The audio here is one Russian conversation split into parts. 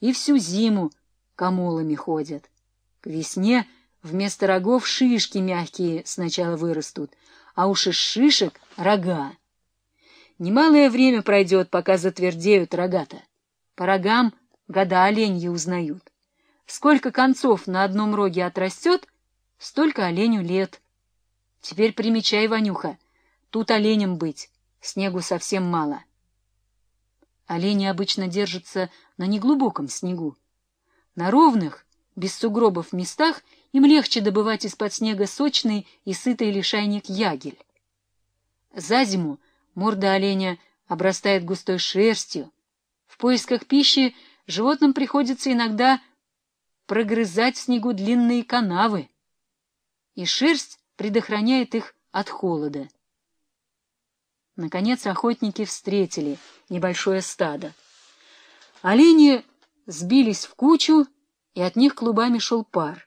и всю зиму камолами ходят. К весне вместо рогов шишки мягкие сначала вырастут, а уж из шишек — рога. Немалое время пройдет, пока затвердеют рога-то. По рогам года оленьи узнают. Сколько концов на одном роге отрастет, столько оленю лет. Теперь примечай, Ванюха, тут оленем быть, снегу совсем мало. Олени обычно держатся на неглубоком снегу. На ровных, без сугробов местах им легче добывать из-под снега сочный и сытый лишайник ягель. За зиму морда оленя обрастает густой шерстью. В поисках пищи животным приходится иногда прогрызать в снегу длинные канавы, и шерсть предохраняет их от холода. Наконец охотники встретили небольшое стадо. Олени сбились в кучу, и от них клубами шел пар.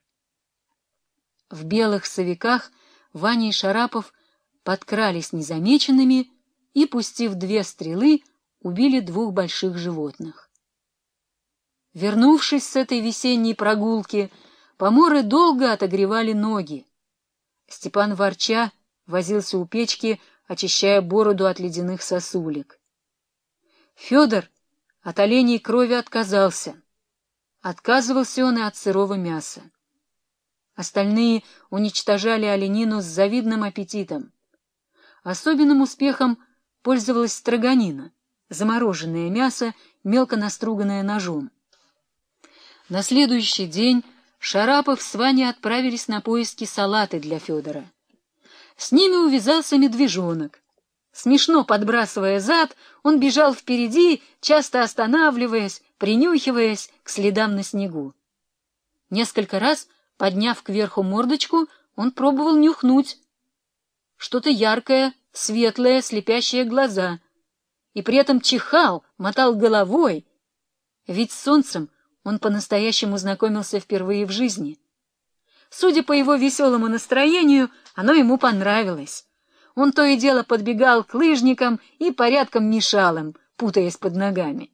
В белых совиках Ваня и Шарапов подкрались незамеченными и, пустив две стрелы, убили двух больших животных. Вернувшись с этой весенней прогулки, поморы долго отогревали ноги. Степан ворча возился у печки, очищая бороду от ледяных сосулек. Федор от оленей крови отказался. Отказывался он и от сырого мяса. Остальные уничтожали оленину с завидным аппетитом. Особенным успехом пользовалась строганина, замороженное мясо, мелко наструганное ножом. На следующий день Шарапов с Ваней отправились на поиски салаты для Федора. С ними увязался медвежонок. Смешно подбрасывая зад, он бежал впереди, часто останавливаясь, принюхиваясь к следам на снегу. Несколько раз, подняв кверху мордочку, он пробовал нюхнуть. Что-то яркое, светлое, слепящее глаза. И при этом чихал, мотал головой. Ведь с солнцем он по-настоящему знакомился впервые в жизни. Судя по его веселому настроению, оно ему понравилось. Он то и дело подбегал к лыжникам и порядком мешал им, путаясь под ногами.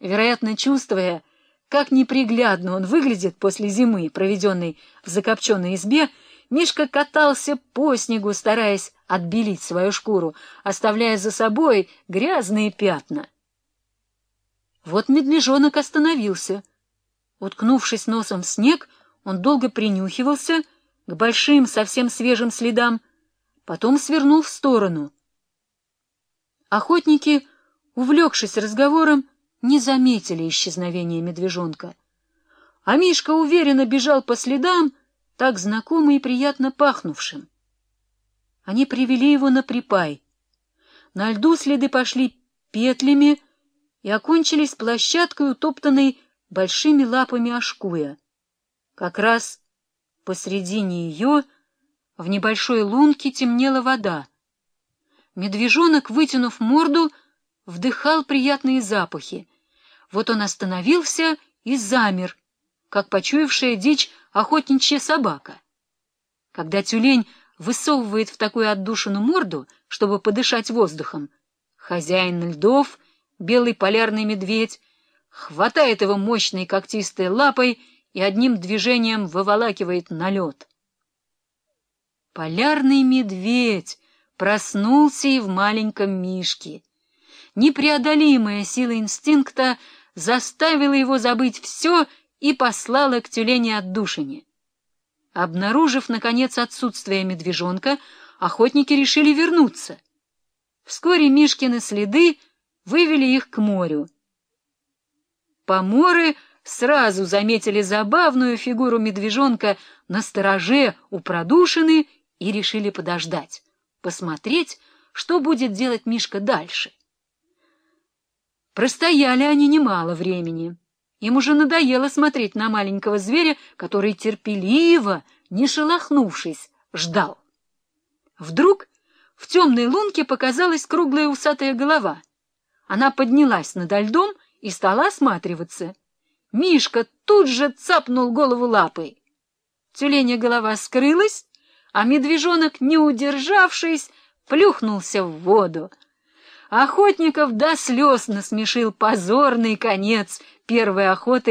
Вероятно, чувствуя, как неприглядно он выглядит после зимы, проведенной в закопченной избе, Мишка катался по снегу, стараясь отбелить свою шкуру, оставляя за собой грязные пятна. Вот медвежонок остановился. Уткнувшись носом в снег, он долго принюхивался к большим, совсем свежим следам, потом свернул в сторону. Охотники, увлекшись разговором, не заметили исчезновения медвежонка. А Мишка уверенно бежал по следам, так знакомо и приятно пахнувшим. Они привели его на припай. На льду следы пошли петлями и окончились площадкой, утоптанной большими лапами ашкуя. Как раз посредине ее в небольшой лунке темнела вода. Медвежонок, вытянув морду, вдыхал приятные запахи. Вот он остановился и замер, как почуявшая дичь охотничья собака. Когда тюлень высовывает в такую отдушину морду, чтобы подышать воздухом, хозяин льдов, белый полярный медведь, хватает его мощной когтистой лапой и одним движением выволакивает на лед. Полярный медведь проснулся и в маленьком мишке. Непреодолимая сила инстинкта заставила его забыть все и послала к тюлене отдушине. Обнаружив, наконец, отсутствие медвежонка, охотники решили вернуться. Вскоре Мишкины следы вывели их к морю. Поморы сразу заметили забавную фигуру медвежонка на стороже у продушины и решили подождать, посмотреть, что будет делать Мишка дальше. Простояли они немало времени. Им уже надоело смотреть на маленького зверя, который терпеливо, не шелохнувшись, ждал. Вдруг в темной лунке показалась круглая усатая голова. Она поднялась над льдом и стала осматриваться. Мишка тут же цапнул голову лапой. Тюленя голова скрылась, а медвежонок, не удержавшись, плюхнулся в воду. Охотников до слез насмешил позорный конец первой охоты